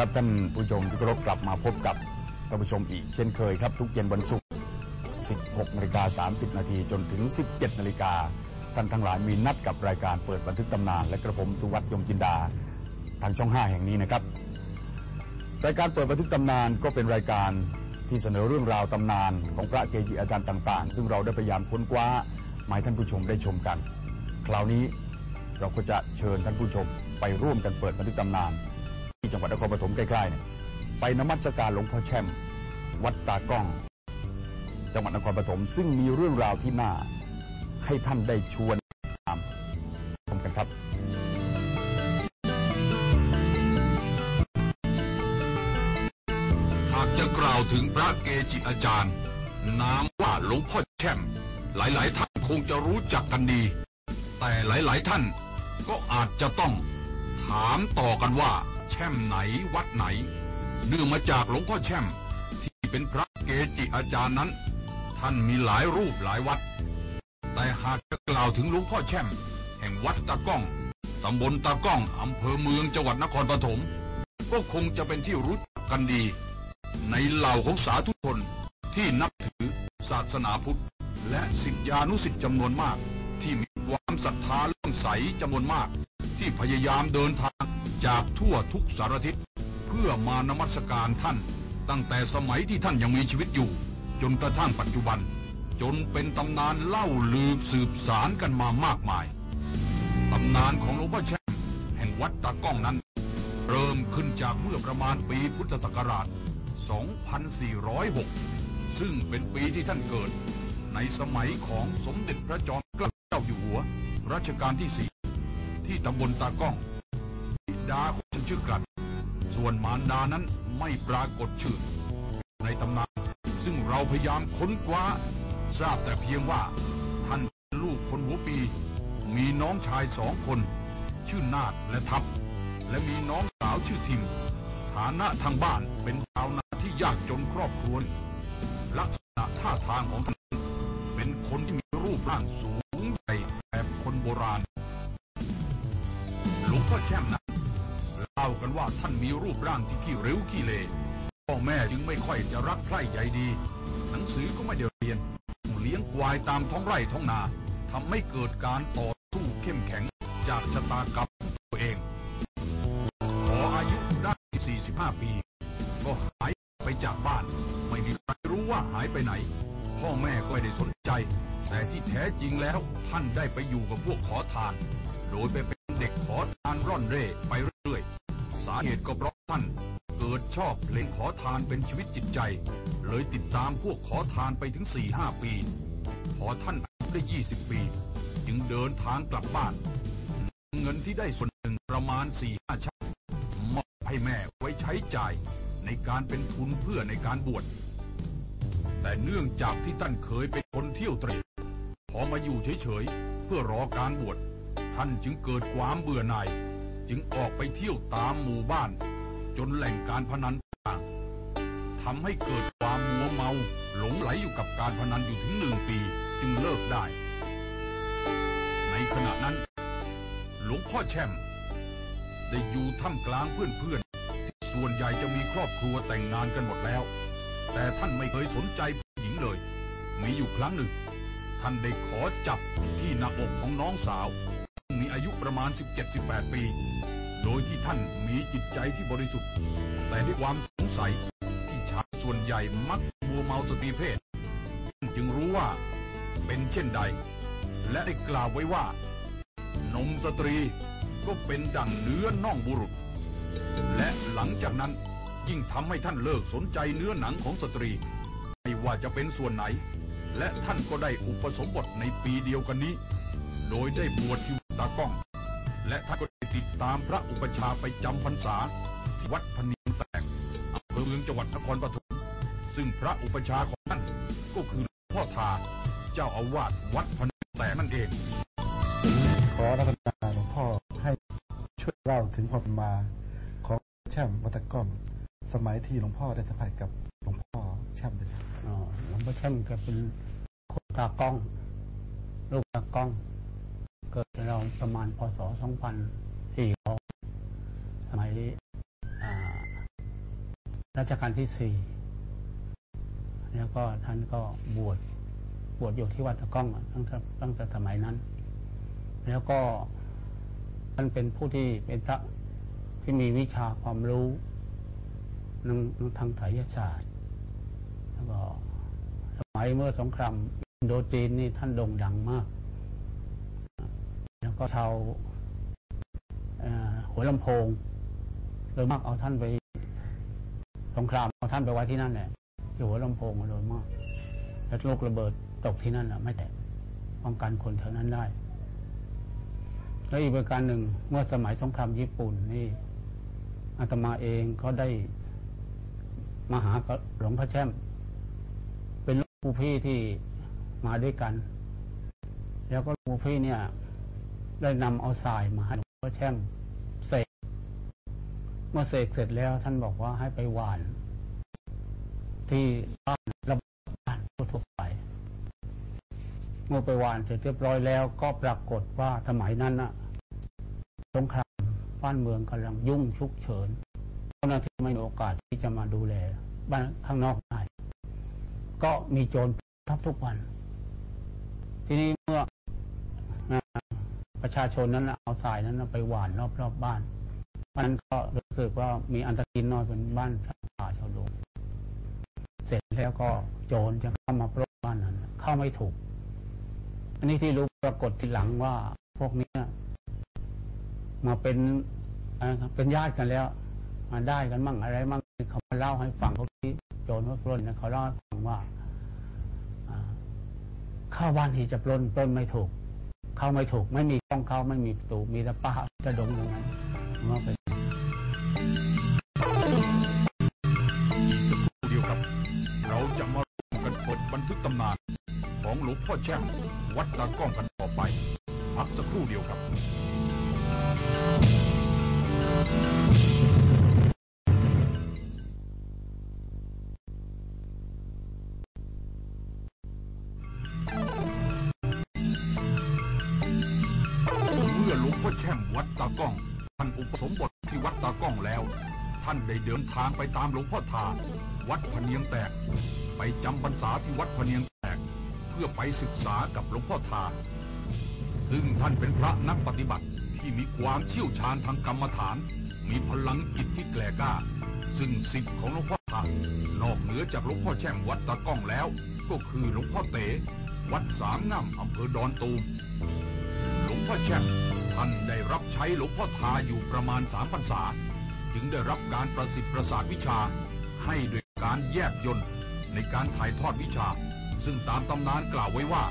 ครับท่านผู้ชมที่เคารพกลับมาพบกับท่านผู้ชมอีกเช่นเคยครับ ทุกเย็นวันศุกร์ 16นาฬิกา30 นาทีจนถึง 17นาฬิกาท่านทั้งหลายมีนัดกับรายการเปิดบันทึกตำนาน และกระผมสุวัสดยมจินดา ทางช่อง 5 แห่งนี้นะครับ รายการเปิดบันทึกตำนานก็เป็นรายการที่เสนอเรื่องราวตำนานของพระเกจิอาจารย์ต่าง ๆ ซึ่งเราได้พยายามค้นคว้ามาให้ท่านผู้ชมได้ชมกัน คราวนี้เราก็จะเชิญท่านผู้ชมไปร่วมกันเปิดบันทึกตำนาน ที่จังหวัดนครปฐมใกล้ๆเนี่ยไปนมัสการหลวงพ่อแช่ม วัดตากล้อง จังหวัดนครปฐมซึ่งมีเรื่องราวที่น่า ให้ท่านได้ชวนตามชมกันครับหากจะกล่าวถึงพระเกจิอาจารย์ นามว่าหลวงพ่อแช่ม หลายๆ ท่านคงจะรู้จักกันดี แต่หลายๆท่านก็อาจจะต้องถามต่อกันว่า แช่มไหนวัดไหน เนื่องมาจากหลวงพ่อแช่ม ที่เป็นพระเกจิอาจารย์นั้น ท่านมีหลายรูปหลายวัด แต่หากจะกล่าวถึงหลวงพ่อแช่ม แห่งวัดตะก้องตำบลตะก้องอำเภอเมืองจังหวัดนครปฐมก็คงจะเป็นที่รู้จักกันดี ในเหล่าของสาธุชนที่นับถือศาสนาพุทธ และสิทธิานุสิทธิ์จำนวนมากที่มี ความศรัทธาเลื่อมใสจำนวนมาก ที่พยายามเดินทางจากทั่วทุกสารทิศเพื่อมานมัสการท่าน ตั้งแต่สมัยที่ท่านยังมีชีวิตอยู่ จนกระทั่งปัจจุบัน จนเป็นตำนานเล่าลือสืบสารกันมามากมายตำนานของหลวงพ่อแช่มแห่งวัดตะก้องนั้น เริ่มขึ้นจากเมื่อประมาณปีพุทธศักราช 2406 ซึ่งเป็นปีที่ท่านเกิดในสมัยของสมเด็จพระจอมเกล้า เจ้าอยู่หัว รัชกาลที่สี่ที่ตำบลตากล้องบิดาของท่านชื่อกลัด ส่วนมารดานั้นไม่ปรากฏชื่อ ในตำนาน ซึ่งเราพยายามค้นคว้า ทราบแต่เพียงว่า ท่านเป็นลูกคนหัวปี มีน้องชายสองคน ชื่อนาดและทับ และมีน้องสาวชื่อทิม ฐานะทางบ้านเป็นชาวนาที่ยากจนครอบครัวลักษณะท่าทางของท่าน เป็นคนที่มีรูปร่างสูง ช่มนั้นเล่ากันว่าท่านมีรูปร่างที่ขี้ริ้วขี้เลพ่อแม่จึงไม่ค่อยจะรักใคร่ใยดี หนังสือก็ไม่ได้เรียน เลี้ยงควายตามท้องไร่ท้องนาทำให้เกิดการต่อสู้เข้มแข็งจากชะตากรรมตัวเองพออายุได้45 ปี ก็หายไปจากบ้าน ไม่มีใครรู้ว่าหายไปไหน พ่อแม่ก็ไม่ได้สนใจ แต่ที่แท้จริงแล้วท่านได้ไปอยู่กับพวกขอทาน โดยไปเป็นเด็กขอทานร่อนเร่ไปเรื่อยๆ สาเหตุก็เพราะท่านเกิดชอบเพลงขอทานเป็นชีวิตจิตใจ เลยติดตามพวกขอทานไปถึง4-5ปี พอท่านอายุได้20ปี จึงเดินทางกลับบ้าน เงินที่ได้ส่วนหนึ่งประมาณ4-5ชาติมอบให้แม่ไว้ใช้จ่ายในการเป็นทุนเพื่อในการบวช แต่เนื่องจากที่ท่านเคยเป็นคนเที่ยวเตร่พอมาอยู่เฉยๆ เพื่อรอการบวช ท่านจึงเกิดความเบื่อหน่าย จึงออกไปเที่ยวตามหมู่บ้าน จนแหล่งการพนันต่างทำให้เกิดความมัวเมาหลงไหลอยู่กับการพนันอยู่ถึงหนึ่งปีจึงเลิกได้ ในขณะนั้น หลวงพ่อแช่ม ได้อยู่ท่ามกลางเพื่อนๆ ที่ส่วนใหญ่จะมีครอบครัวแต่งงานกันหมดแล้ว แต่ท่านไม่เคยสนใจผู้หญิงเลย มีอยู่ครั้งหนึ่ง ท่านได้ขอจับที่หน้าอกของน้องสาว มีอายุประมาณ 17-18 ปี โดยที่ท่านมีจิตใจที่บริสุทธิ์ แต่ด้วยความสงสัยที่ชายส่วนใหญ่มักมัวเมาสตรีเพศท่านจึงรู้ว่าเป็นเช่นใด และได้กล่าวไว้ว่า นมสตรีก็เป็นดั่งเนื้อน่องบุรุษ และหลังจากนั้น ยิ่งทำให้ท่านเลิกสนใจเนื้อหนังของสตรี ไม่ว่าจะเป็นส่วนไหน และท่านก็ได้อุปสมบทในปีเดียวกันนี้ โดยได้บวชที่วัดตากล้อง และท่านก็ได้ติดตามพระอุปชาไปจำพรรษา ที่วัดพนิมแตกอำเภอเมืองจังหวัดนครปฐมซึ่งพระอุปชาของท่านก็คือพ่อทาเจ้าอาวาสวัดพนิมแตกนั่นเองขอรัตนาหลวงพ่อให้ช่วยเล่าถึงความมาของแช่มวัดตะก้อม สมัยที่หลวงพ่อได้สัมผัสกับหลวงพ่อแช่มเลยอ๋อหลวงพ่อแช่มแกเป็นคนตากล้องลูกตากล้อง เกิดเราประมาณพศ2400สมัยรัชกาลที่สี่แล้วก็ท่านก็บวชบวชอยู่ที่วัดตะก้องตั้งแต่ตั้งแต่สมัยนั้น แล้วก็ท่านเป็นผู้ที่เป็นพระที่มีวิชาความรู้ ทางทางไสยศาสตร์แล้วก็สมัยเมื่อสงครามอินโดจีนนี่ท่านโด่งดังมาก แล้วก็ชาวหัวลำโพงโดยมากเอาท่านไปสงครามเอาท่านไปไว้ที่นั่นแหละที่หัวลำโพงโดยมาก แล้วลูกระเบิดตกที่นั่นแหละไม่แตกป้องกันคนแถวนั้นได้แล้วอีกประการหนึ่งเมื่อสมัยสงครามญี่ปุ่นนี่อาตมาเองก็ได้ มาหาหลวงพ่อแช่ม เป็นลูกพี่ที่มาด้วยกัน แล้วก็ลูกพี่เนี่ย ได้นำเอาทรายมาให้หลวงพ่อแช่มเสกเมื่อเสกเสร็จแล้วท่านบอกว่าให้ไปหวาน ที่บ้านระบ้านทั่วๆไป เมื่อไปหวานเสร็จเรียบร้อยแล้วก็ปรากฏว่าสมัยนั้นนะสงครามบ้านเมืองกำลังยุ่งชุกเฉิน จ้าหน้าที่ไม่มีโอกาสที่จะมาดูแลบ้านข้างนอกได้ก็มีโจรทับทุกวัน ทีนี้เมื่อประชาชนนั้นเอาทรายนั้นไปหว่านรอบๆบบ้านมันก็รู้สึกว่ามีอันตรกินน้อยเป็นบ้านชาวป่าชาวดงเสร็จแล้วก็โจรจะเข้ามาปล้นบ้านนั้น เข้าไม่ถูก อันนี้ที่รู้ปรากฏทีหลังว่าพวกนี้มาเป็นเป็นญาติกันแล้ว มาได้กันมั่งอะไรมั่งเขามาเล่าให้ฟังพวกที่โจรว่าปล้นนะเขาเล่าให้ฟังว่าเข้าบ้านที่จะปล้นปล้นไม่ถูก เข้าไม่ถูก ไม่มีช่องเข้าไม่มีประตูมีแต่ป้าจะดงอย่างนั้นว่าเป็นสักครู่เดียวครับ เราจะมาร่วมกันเปิดบันทึกตำนาน ของหลวงพ่อแช่มวัดตากล้องกันต่อไปพักสักครู่เดียวครับ อหลวงพ่อแช่มวัดตากล้อง ท่านอุปสมบทที่วัดตากล้องแล้ว ท่านได้เดินทางไปตามหลวงพ่อทา วัดพเนียงแตก ไปจำพรรษาที่วัดพเนียงแตก เพื่อไปศึกษากับหลวงพ่อทา ซึ่งท่านเป็นพระนักปฏิบัติที่มีความเชี่ยวชาญทางกรรมฐาน มีพลังจิตที่แกล่กล้า ซึ่งสิทธิ์ของหลวงพ่อทานอกเหนือจากหลวงพ่อแช่มวัดตากล้องแล้ว ก็คือหลวงพ่อเต๋วัดสามงามอำเภอดอนตูม พ่อแช่มท่านได้รับใช้หลวงพ่อทาอยู่ประมาณสามพรรษา จึงได้รับการประสิทธิ์ประสาทวิชา ให้โดยการแยบยนต์ในการถ่ายทอดวิชา ซึ่งตามตำนานกล่าวไว้ว่า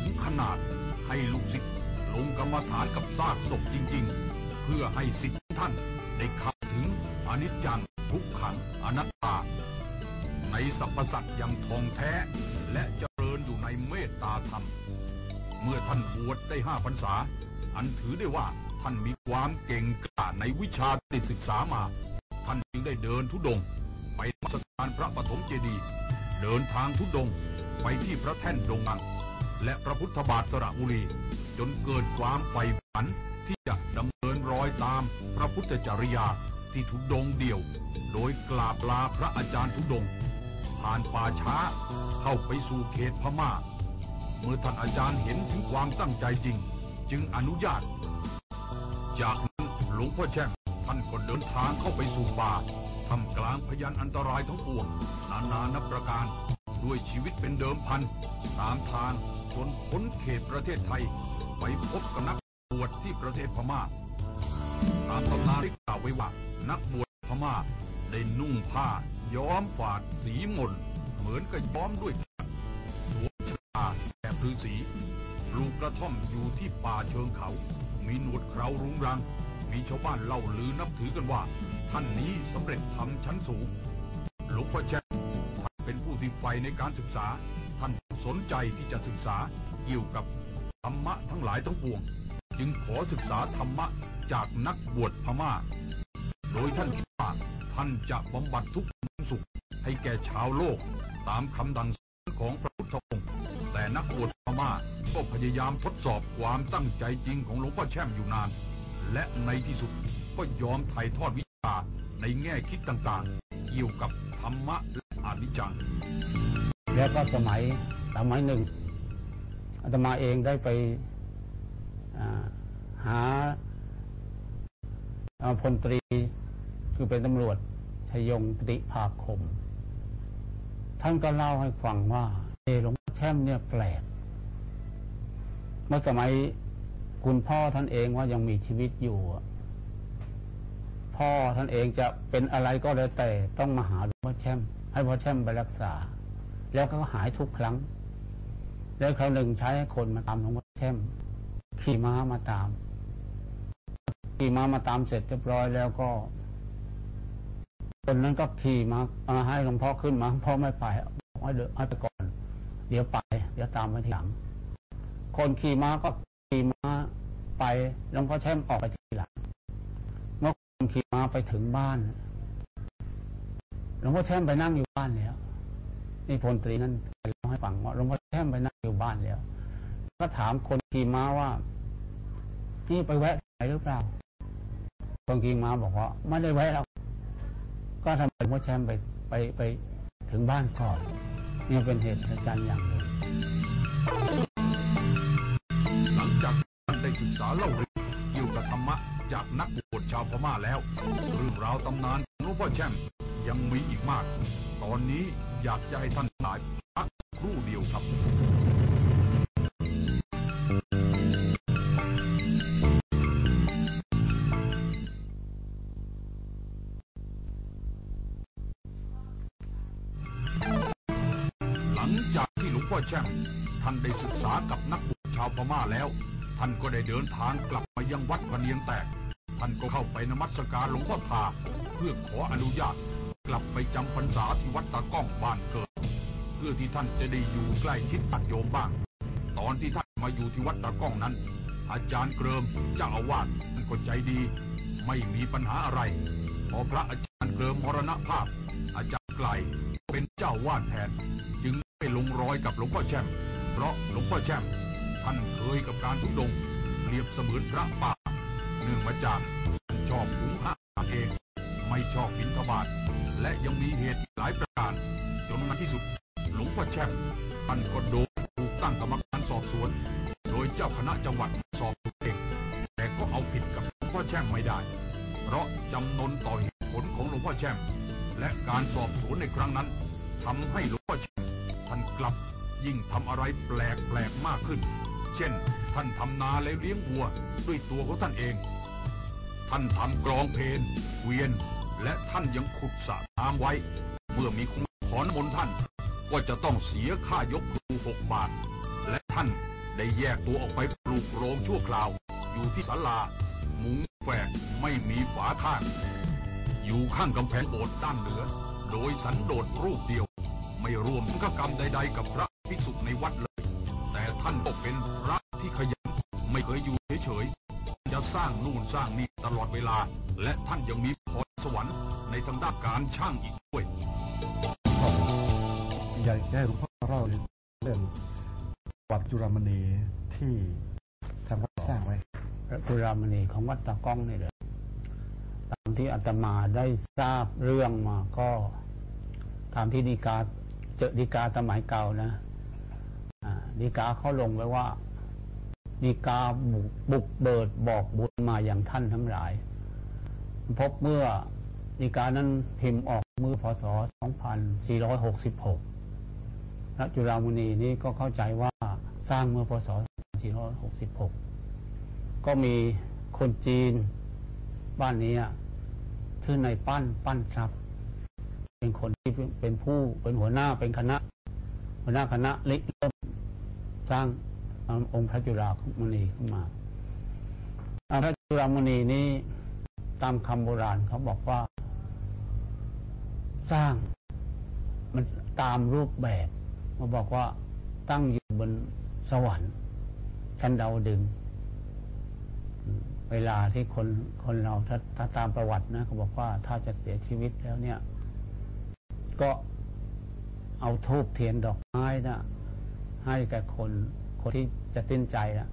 ถึงขนาดให้ลูกศิษย์ลงกรรมฐานกับซากศพจริง ๆ เพื่อให้ศิษย์ท่านได้เข้าถึงอนิจจังทุกขังอนัตตา ในสรรพสัตว์อย่างทองแท้ และเจริญอยู่ในเมตตาธรรม เมื่อท่านบวชได้ห้าพรรษา อันถือได้ว่าท่านมีความเก่งกล้าในวิชาที่ศึกษามา ท่านจึงได้เดินทุดง ไปมัสการพระปฐมเจดีย์เดินทางทุดงไปที่พระแท่นดงอัง และพระพุทธบาทสระบุรี จนเกิดความใฝ่ฝันที่จะดำเนินรอยตามพระพุทธจริยาที่ทุดงเดียว โดยกราบลาพระอาจารย์ทุดง ผ่านป่าช้าเข้าไปสู่เขตพม่า เมื่อท่านอาจารย์เห็นถึงความตั้งใจจริง จึงอนุญาต จากนั้นหลวงพ่อแช่มท่านก็เดินทางเข้าไปสู่ป่าทำกลางพยานอันตรายทั้งปวงนานานับประการ ด้วยชีวิตเป็นเดิมพัน ตามทางจนพ้นเขตประเทศไทย ไปพบกับนักบวชที่ประเทศพม่า ตามตำนานที่กล่าวไว้ว่านักบวชพม่าได้นุ่งผ้าย้อมฝาดสีมนเหมือนกับย้อมด้วย แบบฤาษีปลูกกระท่อมอยู่ที่ป่าเชิงเขา มีหนวดเครารุงรัง มีชาวบ้านเล่าลือนับถือกันว่า ท่านนี้สำเร็จทำชั้นสูง หลวงพ่อแช่มท่านเป็นผู้ที่ใฝ่ในการศึกษา ท่านสนใจที่จะศึกษาเกี่ยวกับธรรมะทั้งหลายทั้งปวง จึงขอศึกษาธรรมะจากนักบวชพม่า โดยท่านคิดว่าท่านจะบำบัดทุกข์สุขให้แก่ชาวโลกตามคำดัง ของพระพุทธองค์ แต่นักบวชพม่าก็พยายามทดสอบความตั้งใจจริงของหลวงพ่อแช่มอยู่นาน และในที่สุดก็ยอมถ่ายทอดวิชาในแง่คิดต่างๆ เกี่ยวกับธรรมะและอนิจจัง แล้วก็สมัยสมัยหนึ่งอาตมาเองได้ไปหาอ่าพลตรีคือเป็นตำรวจชยงปฏิภาคม ท่านก็เล่าให้ฟังว่าเอหลวงพ่อแช่มเนี่ยแปลก เมื่อสมัยคุณพ่อท่านเองว่ายังมีชีวิตอยู่ พ่อท่านเองจะเป็นอะไรก็แล้วแต่ต้องมาหาหลวงพ่อแช่ม ให้พ่อแช่มไปรักษา แล้วก็หายทุกครั้ง แล้วคราวหนึ่งใช้ให้คนมาตามหลวงพ่อแช่ม ขี่ม้ามาตาม ขี่ม้ามาตามเสร็จเรียบร้อยแล้วก็ คนนั้นก็ขี่มาาให้หลวงพ่อขึ้นมาหลวงพ่อไม่ไปบอกให้เดินให้ไปก่อน เดี๋ยวไป เดี๋ยวตามไปทีหลัง คนขี่ม้าก็ขี่ม้าไปหลวงพ่อแช่มออกไปทีหลัง เมื่อคนขี่ม้าไปถึงบ้านหลวงพ่อแช่มไปนั่งอยู่บ้านแล้วนี่พลตรีนั้นไปเล่าให้ฟังว่าหลวงพ่อแช่มไปนั่งอยู่บ้านแล้ว ก็ถามคนขี่ม้าว่านี่ไปแวะไหนหรือเปล่าคนขี่ม้าบอกว่าไม่ได้แวะแล้ว ก็ทำไมหลวงพ่อแช่มไปไปไปถึงบ้านก่อนนี่เป็นเหตุการณ์อย่างหนึ่งหลังจากท่านได้ศึกษาเล่าเรื่องเกี่ยวกับธรรมะจากนักบวชชาวพม่าแล้ว เรื่องราวตำนานหลวงพ่อแช่มยังมีอีกมาก ตอนนี้อยากจะให้ท่านหลายพักครู่เดียวครับ พ่อแช่มท่านได้ศึกษากับนักบวชชาวพม่าแล้ว ท่านก็ได้เดินทางกลับมายังวัดพะเนียงแตก ท่านก็เข้าไปนมัสการหลวงพ่อทาเพื่อขออนุญาต กลับไปจำพรรษาที่วัดตากล้องบ้านเกิด เพื่อที่ท่านจะได้อยู่ใกล้ชิดญาติโยมบ้าง ตอนที่ท่านมาอยู่ที่วัดตากล้องนั้น อาจารย์เกริมเจ้าอาวาสท่านก็ใจดี ไม่มีปัญหาอะไรพอพระอาจารย์เกริมมรณภาพ อาจารย์ไกลเป็นเจ้าวาดแทน จึง ไปลงรอยกับหลวงพ่อแช่ม เพราะหลวงพ่อแช่ม ท่านเคยกับการทุดงเปรียบเสมือนพระป่าเนื่องมาจากชอบหุงอาหาเองไม่ชอบบิณฑบาตและยังมีเหตุหลายประการ จนในที่สุดหลวงพ่อแช่มท่านก็โดนถูกตั้งกรรมการสอบสวน โดยเจ้าคณะจังหวัดสอบตัวเองแต่ก็เอาผิดกับหลวงพ่อแช่มไม่ได้ เพราะจำนนต่อเหตุผลของหลวงพ่อแช่มและการสอบสวนในครั้งนั้นทำให้หลวงพ่อแช่ม ท่านกลับ ยิ่งทำอะไรแปลกแปลกๆมากขึ้น เช่น ท่านทำนาและเลี้ยงวัวด้วยตัวของท่านเอง ท่านทำกรองเพนเวียน และท่านยังขุดสระน้ำไว้ เมื่อมีคนขอนมนท่าน ก็จะต้องเสียค่ายกครูหกบาท และท่านได้แยกตัวออกไปปลูกโรงชั่วคราว อยู่ที่ศาลา มุงแฝกไม่มีฝาข้าง อยู่ข้างกำแพงโบสถ์ด้านเหนือ โดยสันโดษรูปเดียว ไม่รวมสังฆกรรมใด ๆ กับพระภิกษุในวัดเลย แต่ท่านก็เป็นพระที่ขยันไม่เคยอยู่เฉยๆจะสร้างนู่นสร้างนี่ตลอดเวลา และท่านยังมีพรสวรรค์ในทางด้านการช่างอีกด้วยอยากจะให้หลวงพ่อเล่าเรื่องวัดจุฬามณีที่ทางวัดสร้างไว้พระจุฬามณีของวัดตะก้องนี่เลยตามที่อาตมาได้ทราบเรื่องมาก็ ตามที่ดีกาเจอดีกาสมัยเก่านะดีกาเขาลงไว้ว่าดีกาบุกบุกเบิดบอกบุญมาอย่างท่านทั้งหลาย พบเมื่อดีกานั้นพิมพ์ออกเมื่อพศ 2466 พระจุฬามณีนี้ก็เข้าใจว่าสร้างเมื่อพศ 2466 ก็มีคนจีนบ้านนี้ชื่อในปั้นปั้นครับ เป็นคนที่เป็นผู้เป็นหัวหน้าเป็นคณะ หัวหน้าคณะริเริ่มสร้างองค์พระจุฬามณีขึ้นมาพระจุฬามณีนี้ตามคำโบราณเขาบอกว่า สร้างมันตามรูปแบบมาบอกว่าตั้งอยู่บนสวรรค์ชั้นดาวดึง เวลาที่คนคนเราถ้าถ้าตามประวัตินะเขาบอกว่าถ้าจะเสียชีวิตแล้วเนี่ย ก็เอาทูบเทียนดอกไม้นะให้แก่คนคนที่จะสิ้นใจนะ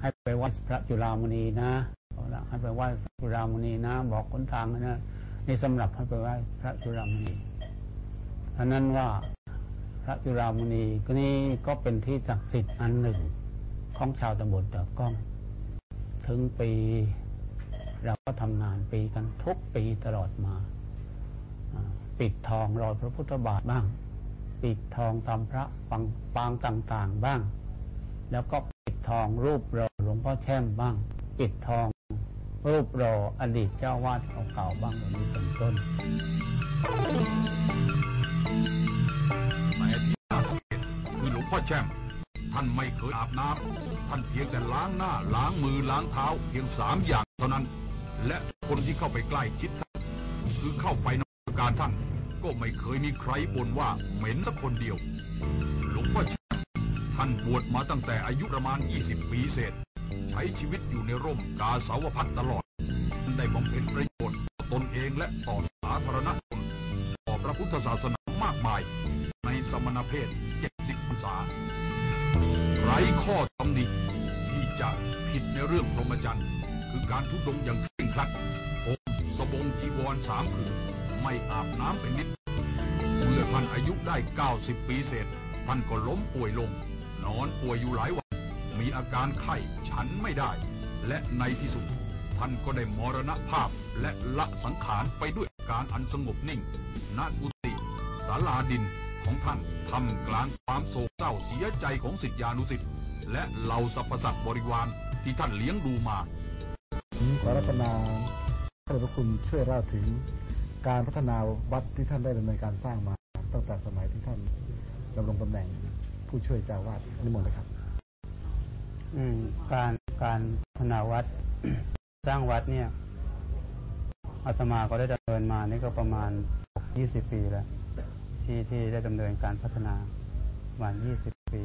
ให้ไปไหว้พระจุฬามณีนะเอาละให้ไปไหว้พระจุฬามณีนะ บอกคนทางนะนี่สำหรับให้ไปไหว้พระจุฬามณีเพรานั้นว่าพระจุฬามณีก็นี่ก็เป็นที่ศักดิ์สิทธิ์อันหนึ่งของชาวตำบลตะก้อง ถึงปี เราก็ทำงานปีกันทุกปีตลอดมา ปิดทองรอยพระพุทธบาทบ้าง ปิดทองทำพระปังปางต่างๆบ้าง แล้วก็ปิดทองรูปรอหลวงพ่อแช่มบ้าง ปิดทองรูปรออดีตเจ้าวาดเก่าๆบ้างอย่างนี้เป็นต้นแต่ที่น่าสังเกตคือหลวงพ่อแช่มท่านไม่เคยอาบน้ำท่านเพียงแต่ล้างหน้าล้างมือล้างเท้าเพียงสามอย่างเท่านั้น และคนที่เข้าไปใกล้ชิดท่านคือเข้าไปน การท่าน ก็ไม่เคยมีใครบ่นว่าเหม็นสักคนเดียว หลวงพ่อช่มท่านบวชมาตั้งแต่อายุประมาณ 20 ปีเศษ ใช้ชีวิตอยู่ในร่มกาสาวพัดตลอด ได้บำเพ็ญประโยชน์ต่อตนเองและต่อสาธารณชนต่อพระพุทธศาสนามากมาย ในสมณเพศ70พรรษาไร้ข้อตำหนิที่จะผิดในเรื่องพรหมจรรย์ คือการทุดงอย่างเคร่งครัดผมสบงจีวรสามผืน ไม่อาบน้ำเป็นนิด เมื่อท่านอายุได้ 90 ปีเศษ ท่านก็ล้มป่วยลง นอนป่วยอยู่หลายวัน มีอาการไข้ฉันไม่ได้ และในที่สุด ท่านก็ได้มรณภาพและละสังขารไปด้วยการอันสงบนิ่งณกุฏิศาลาดินของท่านทำกลางความโศกเศร้าเสียใจของสิทธิานุสิทธิ์และเหล่าสรรพสัตว์บริวารที่ท่านเลี้ยงดูมาผมขอรัตนาพระพระคุณช่วยเล่าถึง การพัฒนาวัดที่ท่านได้ดำเนินการสร้างมา ตั้งแต่สมัยที่ท่านดำรงตำแหน่งผู้ช่วยเจ้าวาดนิมนต์เลยครับการการพัฒนาวัดสร้างวัดเนี่ยอาตมาก็ได้ดำเนินมานี่ก็ประมาณ 20 ปีแล้ว ที่ที่ได้ดำเนินการพัฒนาประมาณ 20 ปี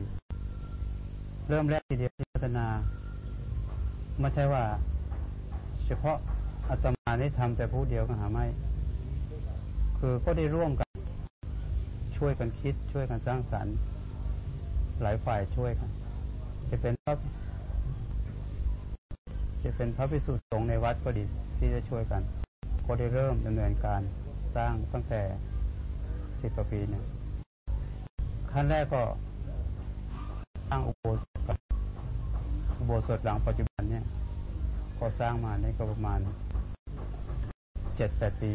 เริ่มแรกทีเดียวที่พัฒนาไม่ใช่ว่า เฉพาะอาตมาได้ทำแต่ผู้เดียวก็หาไม่ คือก็ได้ร่วมกัน ช่วยกันคิดช่วยกันสร้างสรรค์ หลายฝ่ายช่วยกัน จะเป็นพระจะเป็นพระภิกษุสงฆ์ในวัดก็ดีที่จะช่วยกัน ก็ได้เริ่มดำเนินการสร้างตั้งแต่สิบกว่าปีเนี่ยขั้นแรกก็สร้างอุโบสถกับอุโบสถหลังปัจจุบันเนี่ย ก็สร้างมานี่ก็ประมาณเจ็ดแปดปี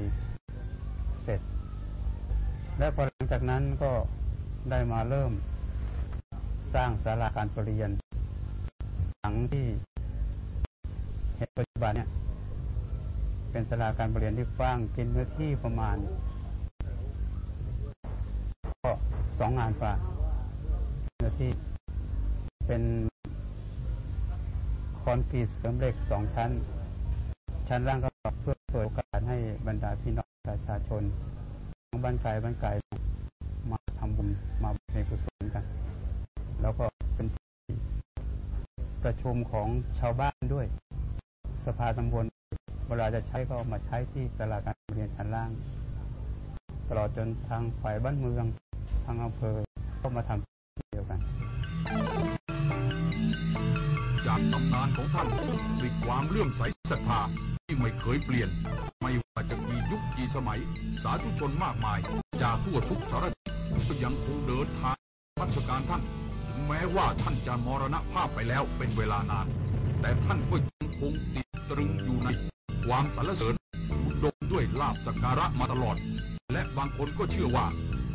เสร็จ และพอหลังจากนั้นก็ได้มาเริ่มสร้างศาลาการประเรียน หลังที่เห็นปัจจุบันเนี่ยเป็นศาลาการประเรียนที่กว้างกินเนื้อที่ประมาณ ก็สองงานฝ่าเนื้อที่เป็นคอนกรีตเสริมเหล็กสองชั้น ชั้นล่างก็เพื่อเปิดโอกาสให้บรรดาพี่น้อง ประชาชนทั้งบ้านไกลบ้านไกลมาทำบุญมาในกุศลกัน แล้วก็เป็นประชุมของชาวบ้านด้วย สภาตำบลเวลาจะใช้ก็มาใช้ที่ตลาดการเรียนชั้นล่าง ตลอดจนทางฝ่ายบ้านเมืองทางอำเภอก็มาทำเดียวกัน จากตำนานของท่านด้วยความเลื่อมใสศรัทธาที่ไม่เคยเปลี่ยน ไม่ว่าจะมียุคกี่สมัย สาธุชนมากมาย จากทั่วทุกสารทิศก็ยังคงเดินทางรัชการท่าน ถึงแม้ว่าท่านจะมรณภาพไปแล้วเป็นเวลานาน แต่ท่านก็ยังคงติดตรึงอยู่ในความสรรเสริญอุดมด้วยลาบสักการะมาตลอด และบางคนก็เชื่อว่า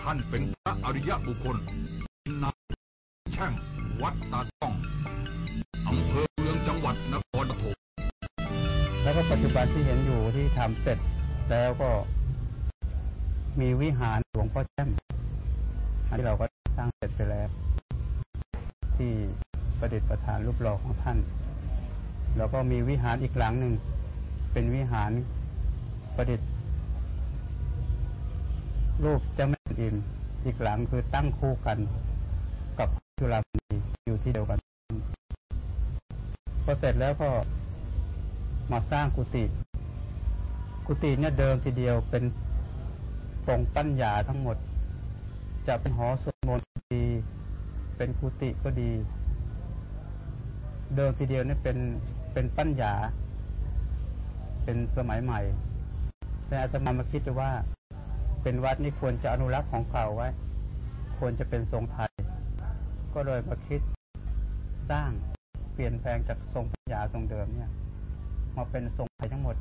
ท่านเป็นพระอริยบุคคลนนายแช่มวัดตาต้อง ก็ปัจจุบันที่เห็นอยู่ที่ทำเสร็จแล้วก็มีวิหารหลวงพ่อแช่มอันที่เราก็สร้างเสร็จไปแล้ว ที่ประดิษฐานรูปหล่อของท่าน แล้วก็มีวิหารอีกหลังหนึ่ง เป็นวิหารประดิษฐ์รูปเจ้าแม่กวนอิมอีกหลังคือตั้งคู่กันกับจุฬาภรณีอยู่ที่เดียวกันพอเสร็จแล้วก็ มาสร้างกุฏิกุฏิเนี่ยเดิมทีเดียวเป็นปรงปั้นหยาทั้งหมด จะเป็นหอสวดมนต์ดี เป็นกุฏิก็ดี เดิมทีเดียวเนี่ยเป็นเป็นปั้นหยาเป็นสมัยใหม่ แต่อาตมามาคิดว่า เป็นวัดนี่ควรจะอนุรักษ์ของเก่าไว้ ควรจะเป็นทรงไทย ก็เลยมาคิดสร้างเปลี่ยนแปลงจากทรงปัญญาทรงเดิมเนี่ย มาเป็นทรงไทยทั้งหมด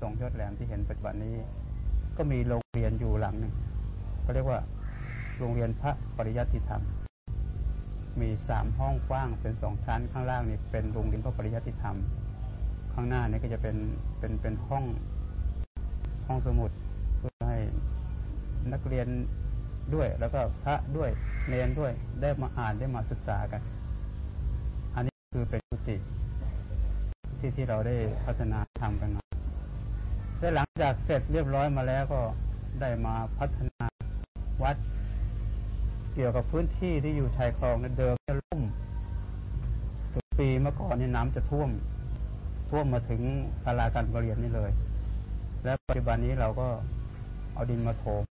ทรงยอดแหลมที่เห็นปัจจุบันนี้ ก็มีโรงเรียนอยู่หลังหนึ่งเขาเรียกว่า โรงเรียนพระปริยัติธรรม มีสามห้องกว้างเป็นสองชั้นข้างล่างนี่เป็นโรงเรียนพระปริยัติธรรม ข้างหน้านี่ก็จะเป็นเป็นเป็นห้องห้องสมุดเพื่อให้นักเรียนด้วยแล้วก็พระด้วยเนนด้วยได้มาอ่านได้มาศึกษากัน อันนี้คือเป็นกุฏิ ที่ที่เราได้พัฒนาทำกันมาและหลังจากเสร็จเรียบร้อยมาแล้วก็ได้มาพัฒนาวัด เกี่ยวกับพื้นที่ที่อยู่ชายคลองนเดิมจะลุ่มทุกปีเมื่อก่อนนี่น้ำจะท่วม ท่วมมาถึงศาลาการประเรียนนี่เลย และปัจจุบันนี้เราก็เอาดินมาโถม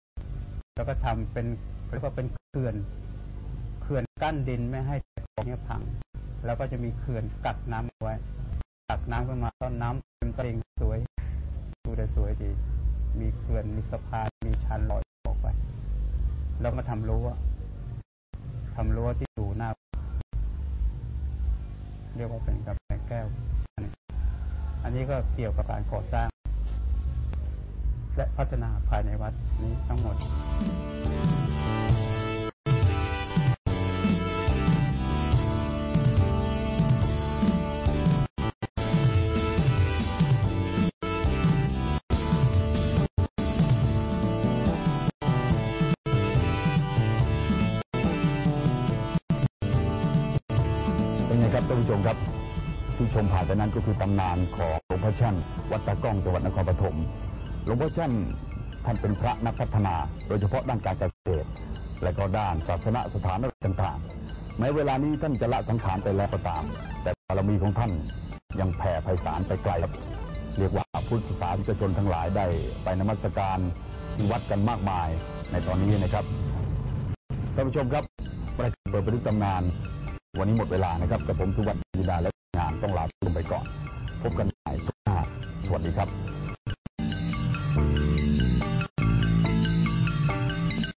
แล้วก็ทำเป็นเรียกว่าเป็นเขื่อนเขื่อนกั้นดินไม่ให้ของเนี้พัง แล้วก็จะมีเขื่อนกักน้ำเอาไว้ กักน้ำขึ้นมาต้นน้ำเป็นตลิ่งสวยดูได้สวยดี มีเขื่อนมีสะพานมีชันลอยออกไป แล้วมาทำรั้วทำรั้วที่อยู่หน้า เรียกว่าเป็นกำแพงแก้ว อันนี้ก็เกี่ยวกับการก่อสร้าง และพัฒนาภายในวัดนี้ทั้งหมด ครับท่านผู้ชมครับ ที่ชมผ่านไปนั้นก็คือตำนานของหลวงพ่อแช่มวัดตะก้องจังหวัดนครปฐมหลวงพ่อแช่มท่านเป็นพระนักพัฒนา โดยเฉพาะด้านการเกษตร และก็ด้านศาสนสถานต่างๆแม้เวลานี้ท่านจะละสังขารไปแล้วก็ตาม แต่บารมีของท่านยังแผ่ไพศาลไปไกลครับเรียกว่าพุทธศาสนิกชนทั้งหลายได้ไปนมัสการที่วัดกันมากมายในตอนนี้นะครับท่านผู้ชมครับปรายการเปิดบันทึกตำนาน วันนี้หมดเวลานะครับกับผมสุวัสดิ์ยินดาและงานต้องลาไปก่อน พบกันใหม่สุขหน้าสวัสดีครับ